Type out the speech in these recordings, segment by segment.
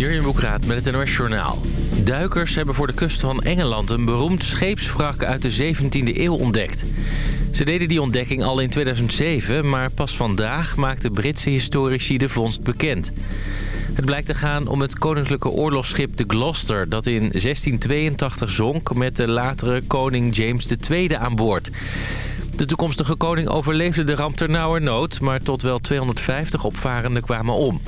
Jurjen Boekraat met het NOS Journaal. Duikers hebben voor de kust van Engeland een beroemd scheepswrak uit de 17e eeuw ontdekt. Ze deden die ontdekking al in 2007, maar pas vandaag maakten Britse historici de vondst bekend. Het blijkt te gaan om het koninklijke oorlogsschip de Gloucester... dat in 1682 zonk met de latere koning James II aan boord. De toekomstige koning overleefde de ramp ternauwernood... maar tot wel 250 opvarenden kwamen om.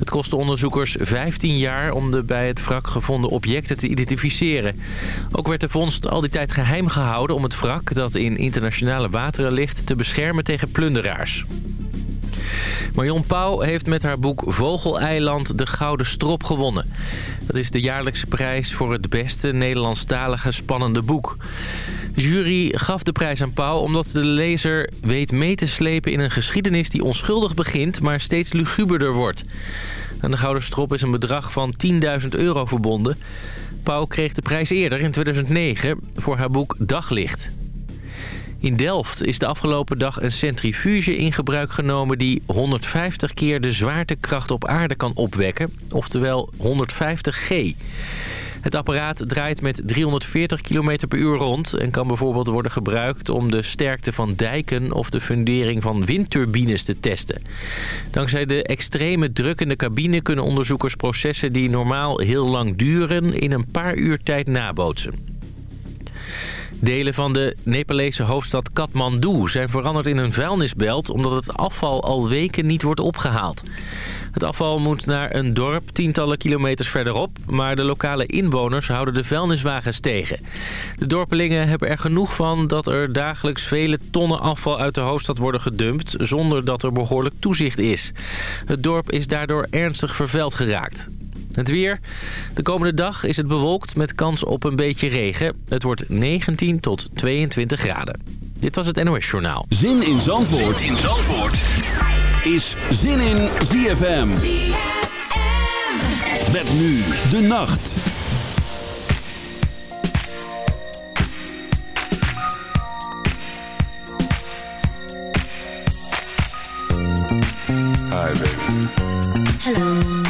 Het kostte onderzoekers 15 jaar om de bij het wrak gevonden objecten te identificeren. Ook werd de vondst al die tijd geheim gehouden om het wrak dat in internationale wateren ligt te beschermen tegen plunderaars. Marion Pauw heeft met haar boek Vogeleiland de Gouden Strop gewonnen. Dat is de jaarlijkse prijs voor het beste Nederlandstalige spannende boek. De jury gaf de prijs aan Pauw omdat de lezer weet mee te slepen in een geschiedenis die onschuldig begint, maar steeds luguberder wordt. Aan de Gouden Strop is een bedrag van 10.000 euro verbonden. Pauw kreeg de prijs eerder in 2009 voor haar boek Daglicht. In Delft is de afgelopen dag een centrifuge in gebruik genomen... die 150 keer de zwaartekracht op aarde kan opwekken, oftewel 150 G. Het apparaat draait met 340 km per uur rond... en kan bijvoorbeeld worden gebruikt om de sterkte van dijken... of de fundering van windturbines te testen. Dankzij de extreme druk in de cabine kunnen onderzoekers processen... die normaal heel lang duren in een paar uur tijd nabootsen. Delen van de Nepalese hoofdstad Kathmandu zijn veranderd in een vuilnisbelt... omdat het afval al weken niet wordt opgehaald. Het afval moet naar een dorp tientallen kilometers verderop... maar de lokale inwoners houden de vuilniswagens tegen. De dorpelingen hebben er genoeg van dat er dagelijks vele tonnen afval uit de hoofdstad worden gedumpt... zonder dat er behoorlijk toezicht is. Het dorp is daardoor ernstig vervuild geraakt. Het weer. De komende dag is het bewolkt met kans op een beetje regen. Het wordt 19 tot 22 graden. Dit was het NOS Journaal. Zin in Zandvoort, zin in Zandvoort. is Zin in ZFM. ZFM. Met nu de nacht. Hi, baby. Hello.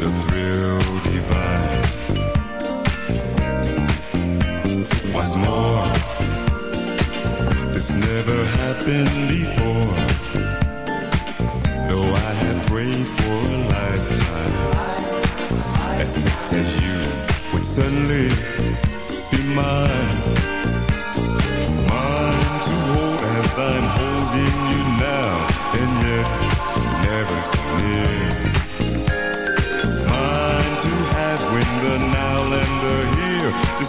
the thrill divine. What's more, this never happened before. Though I had prayed for a lifetime that such as you would suddenly be mine. Mine to hold as I'm holding you now, and yet never so near.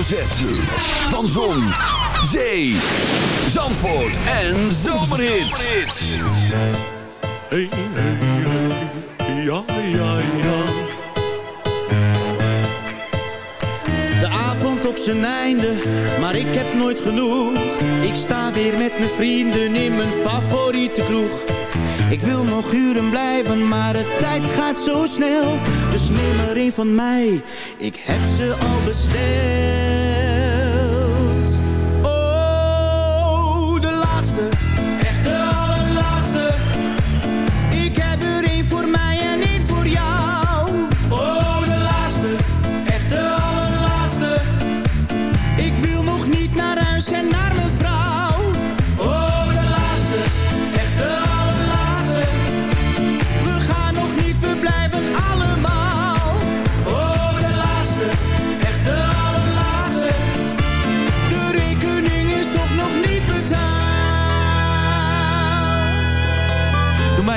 Hoofdletter Z. Van Zon, Zee, Zandvoort en Zomerhits. Hey, hey, hey, ja, ja, ja. De avond op zijn einde, maar ik heb nooit genoeg. Ik sta weer met mijn vrienden in mijn favoriete kroeg. Ik wil nog uren blijven, maar de tijd gaat zo snel. Dus neem er een van mij, ik heb ze al besteld.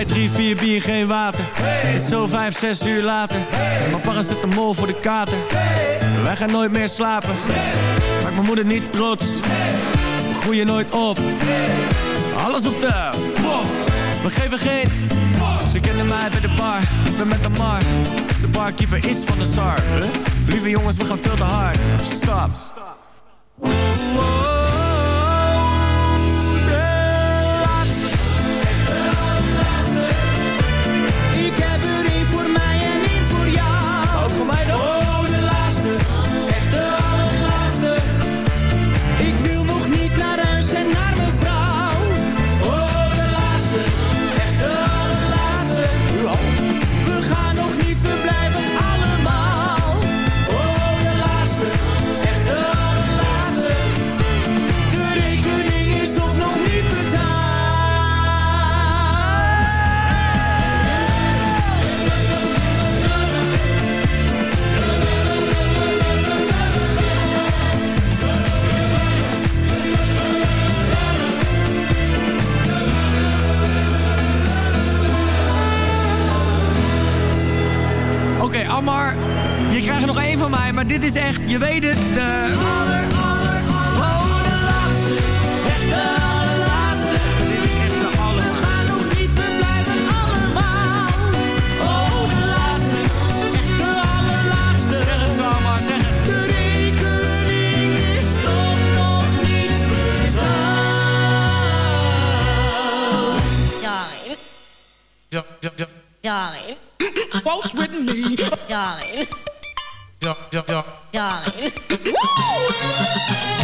Mij drie, vier bier, geen water. Het is zo vijf, zes uur later. Mijn para zit de mol voor de kater. Wij gaan nooit meer slapen. Maak mijn moeder niet trots. We groeien nooit op. Alles op de bof. We geven geen. Ze kennen mij bij de bar. Ik ben met de mar. De barkeeper is van de SAR. Huh? Lieve jongens, we gaan veel te hard. Stop. Ammar, je krijgt er nog één van mij, maar dit is echt, je weet het, de... Aller, aller, aller, de laatste, echt de allerlaatste. Dit is echt de aller... We gaan nog niet, we blijven allemaal. Oh, de laatste, echt de allerlaatste. Zeg het zo, Ammar, zeg het. De rekening is toch nog niet betaald. Ja, ja, ja, waltz with me. Darling. Darling. Woo!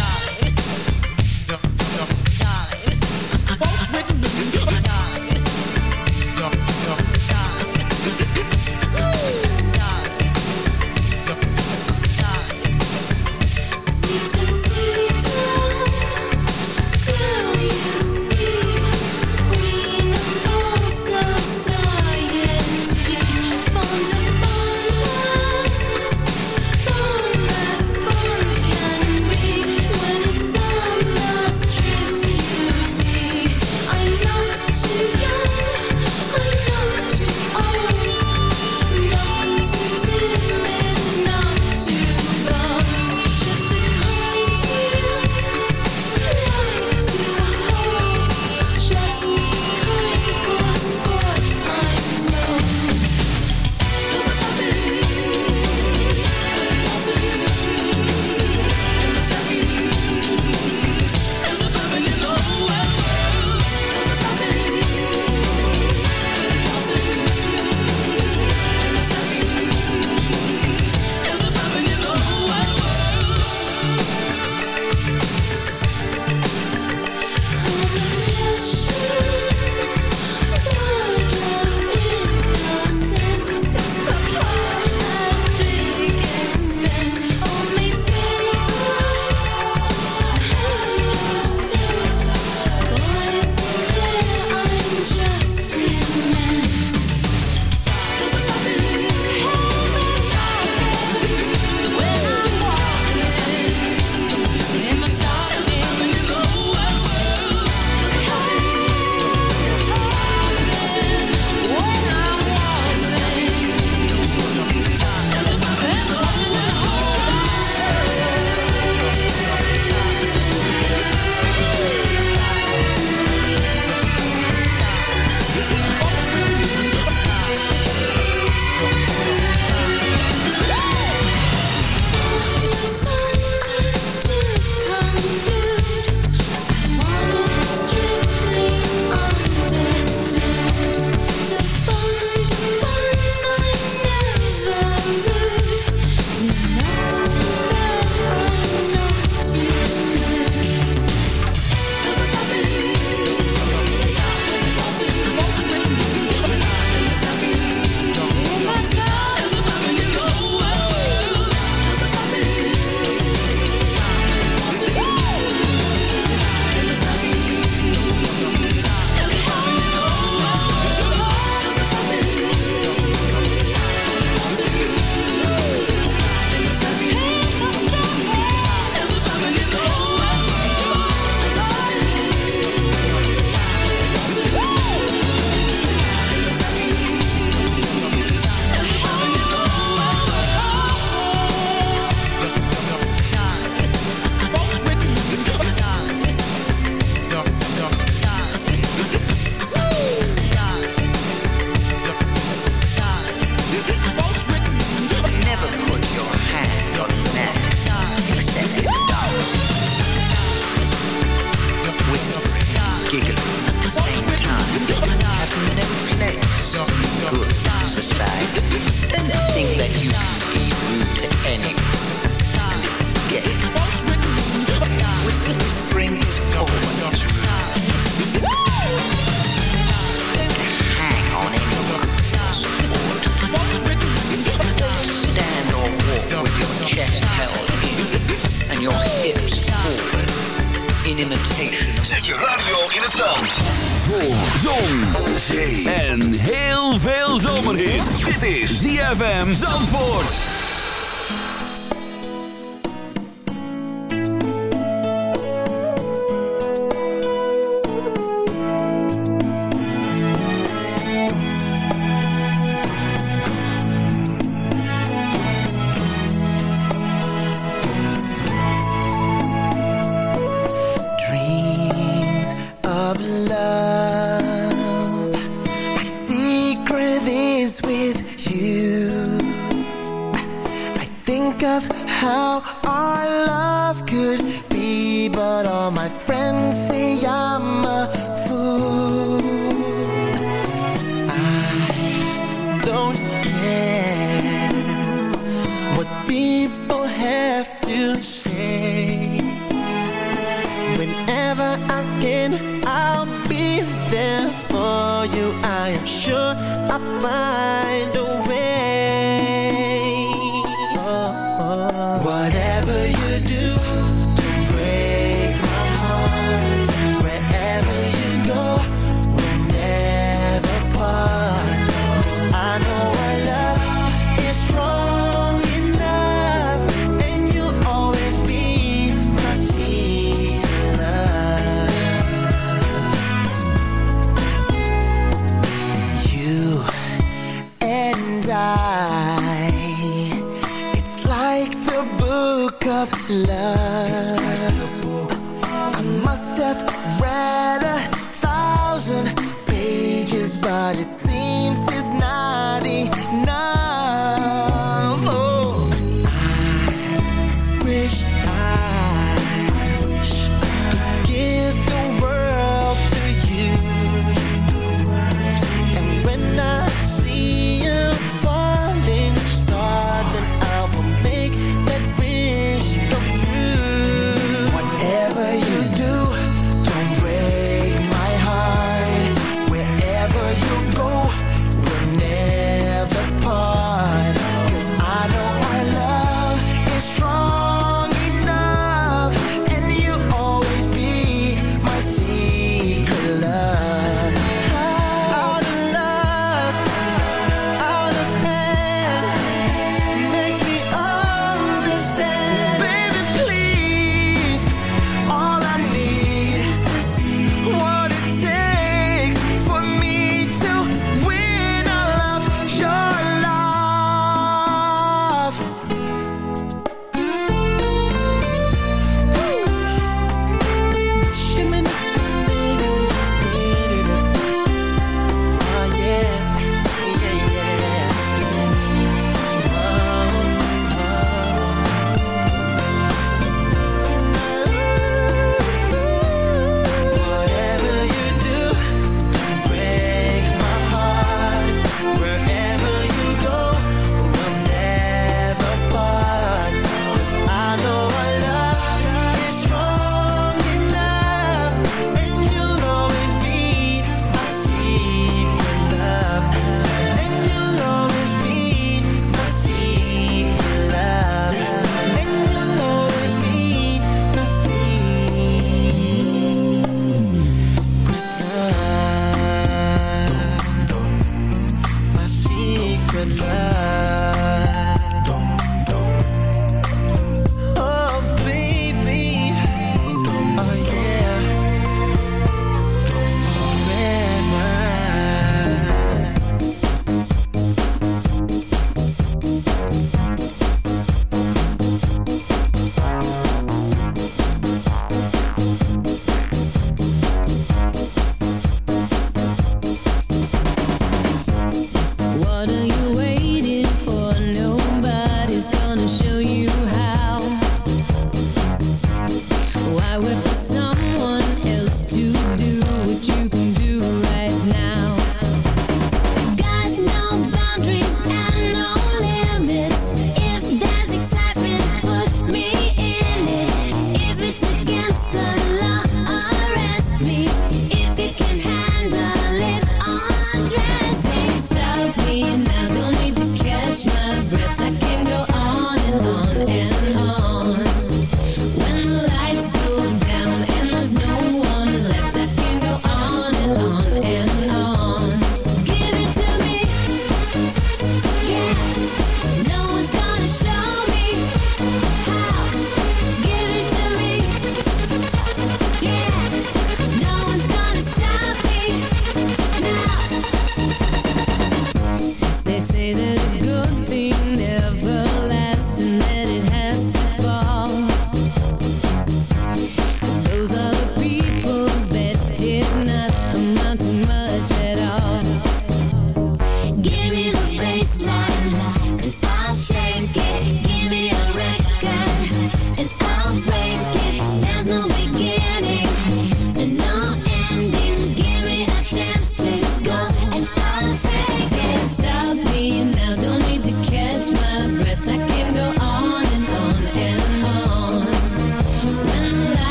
have to say. Whenever I can, I'll be there for you. I am sure I'll find love.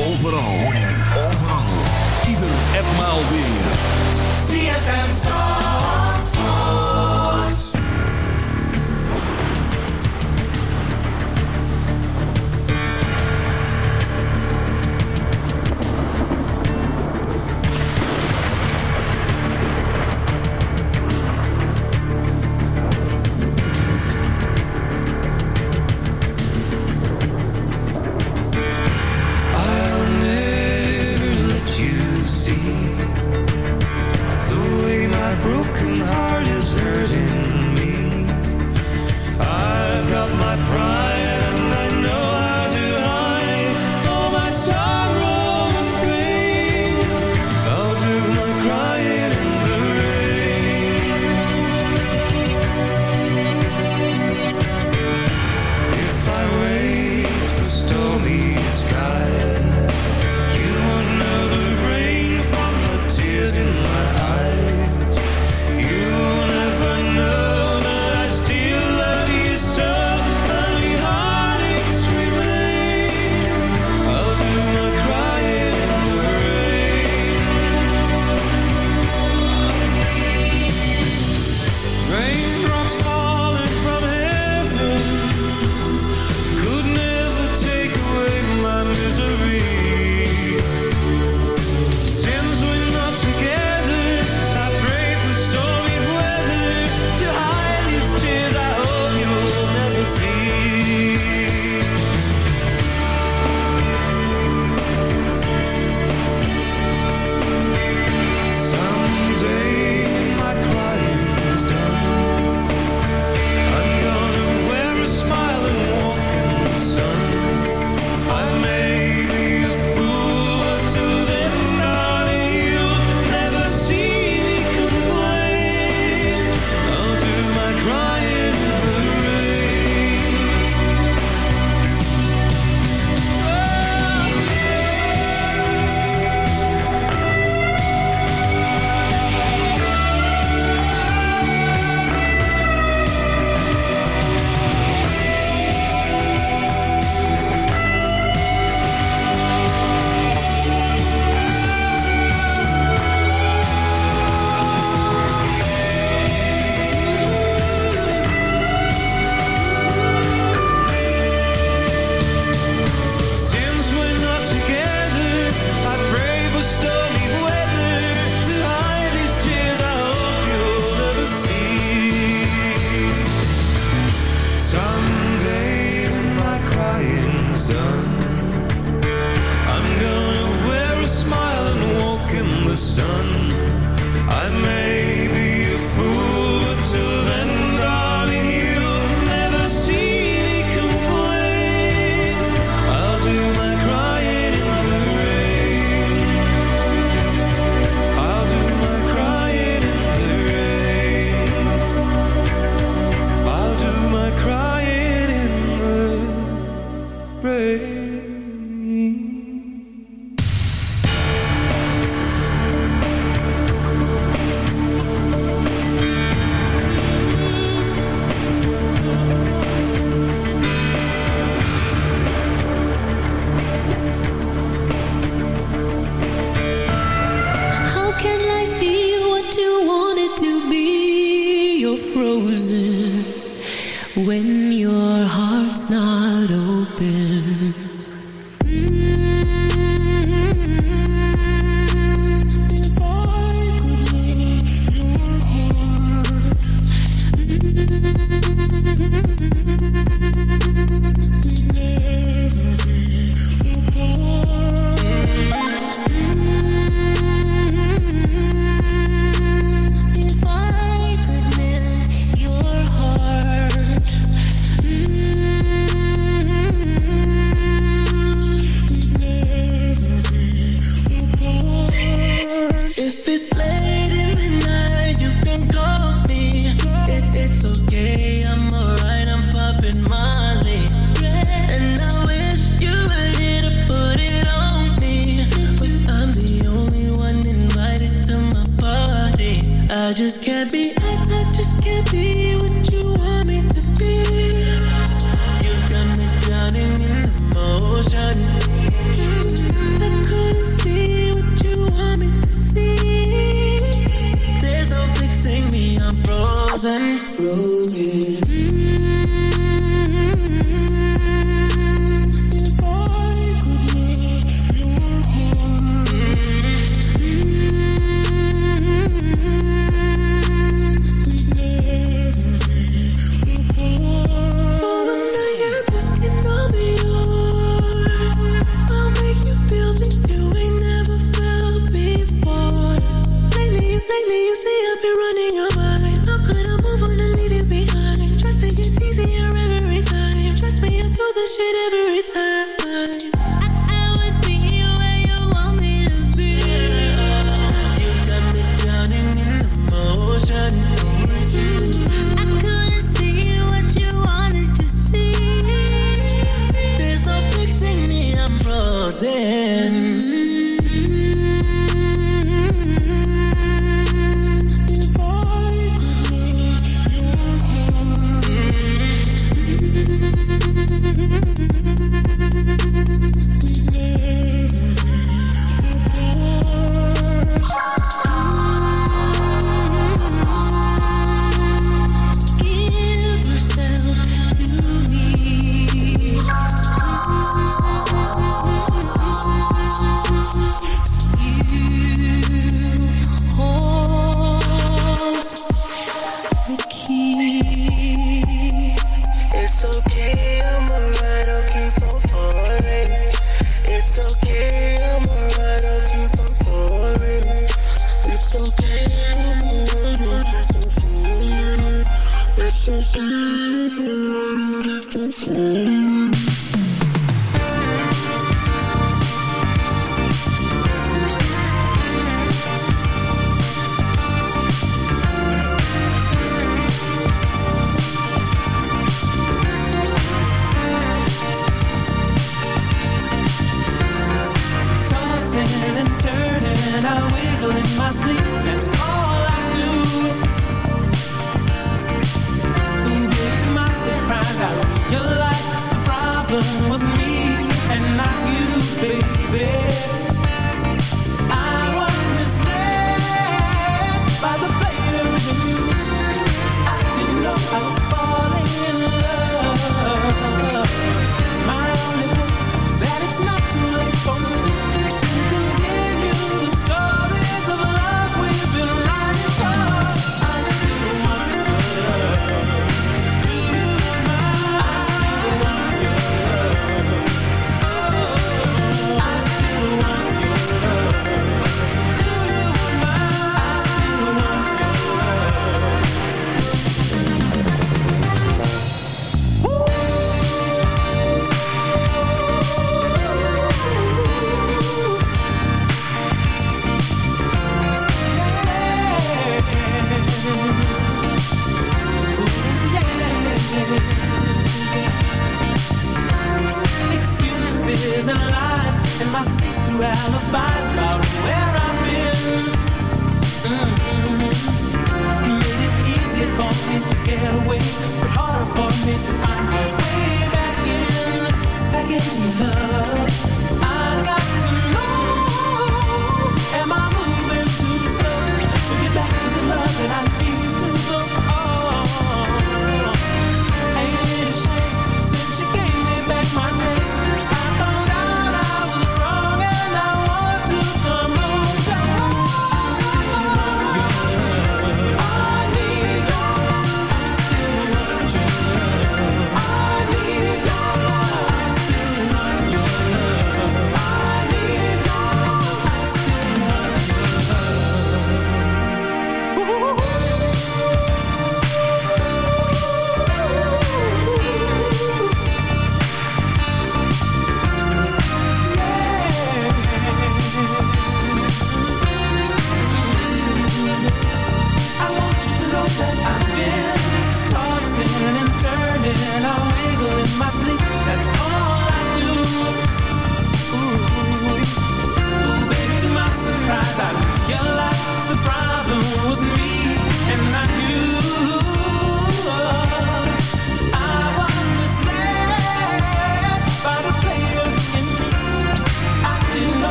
overall.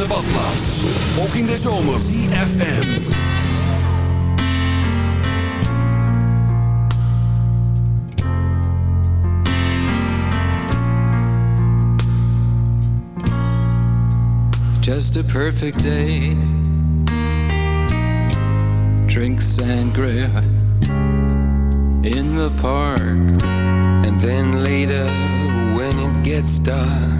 de badplaats. Ook in de zomer. CFM. Just a perfect day. Drink sangria in the park. And then later, when it gets dark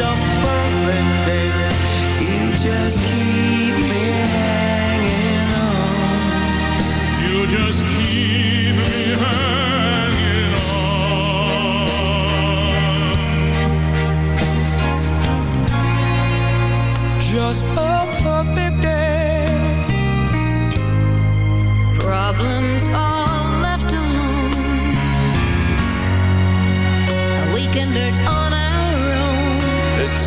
a perfect day. You just keep me hanging on. You just keep me hanging on. Just a perfect day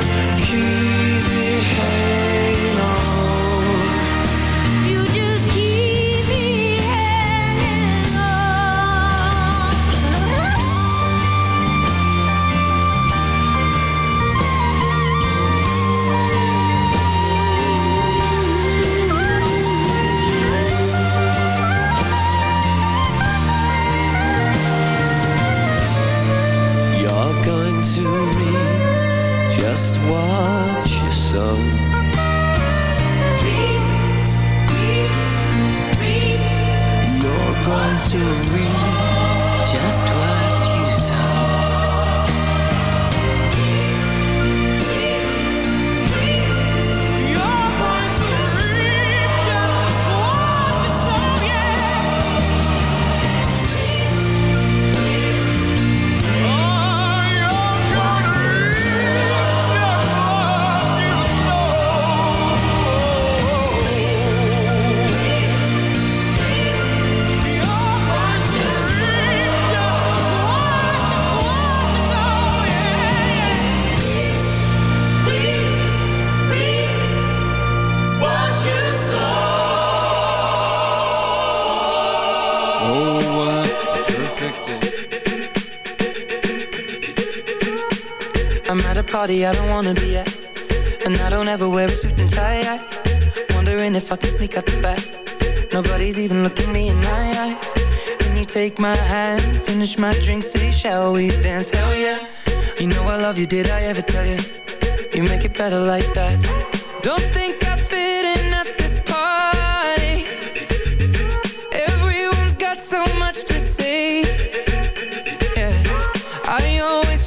just keep behaving my hand, finish my drink, say shall we dance? Hell yeah, you know I love you, did I ever tell you? You make it better like that. Don't think I fit in at this party. Everyone's got so much to say. Yeah, I always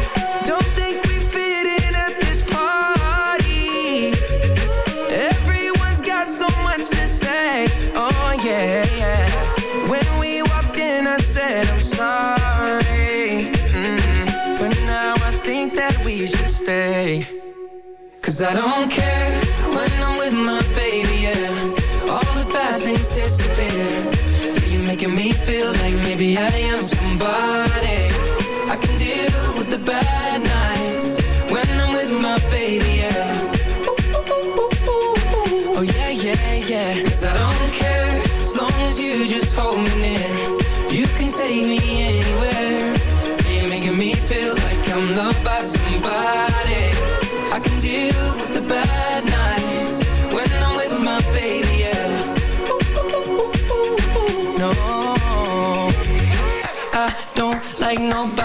Cause I don't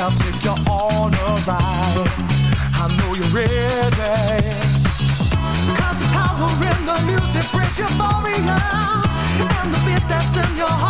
I'll take you on a ride. I know you're ready. Cause the power in the music brings euphoria. And the beat that's in your heart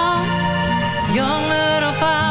young little fire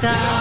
있다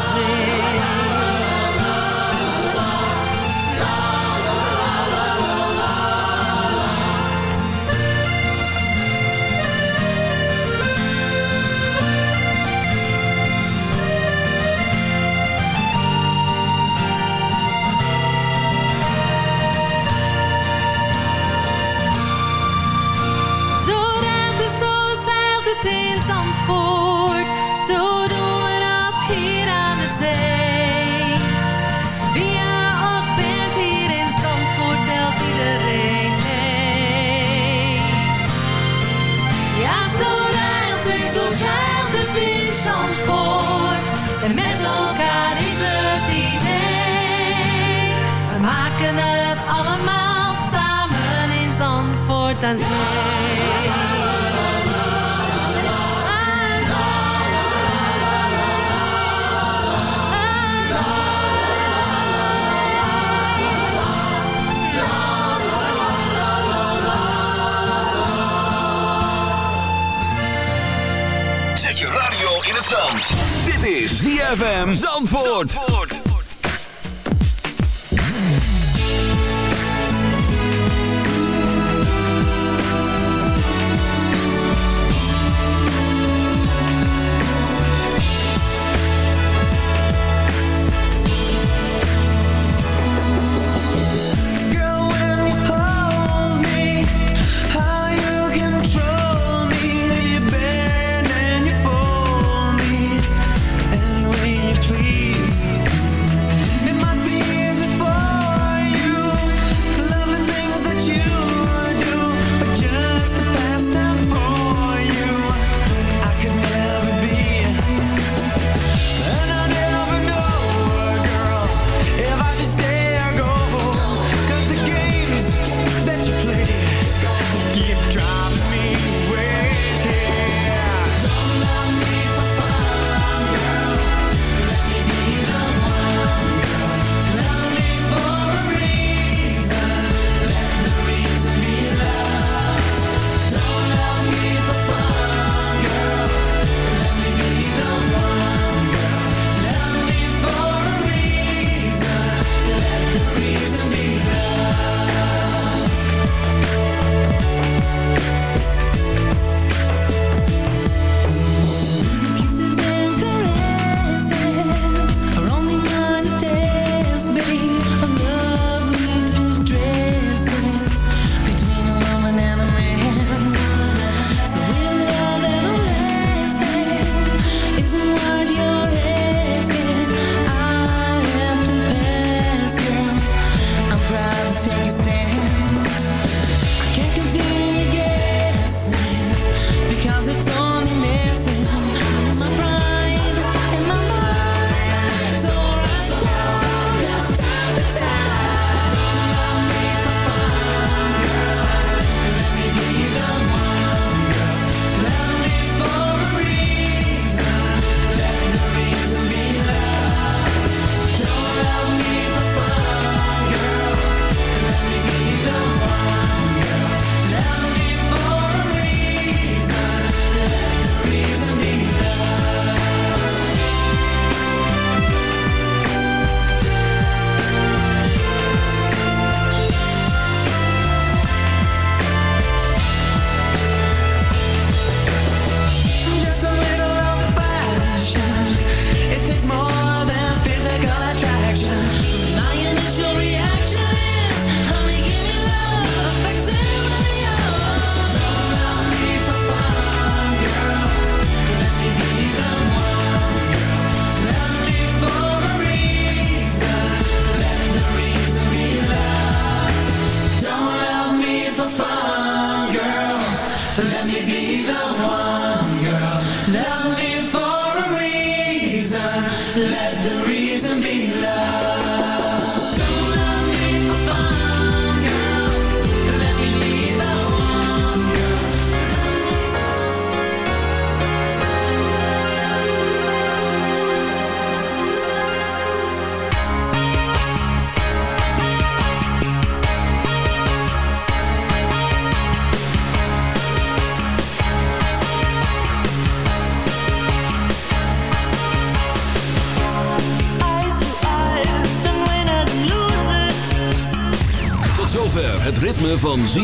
fantasy. Zandvoort. Zandvoort.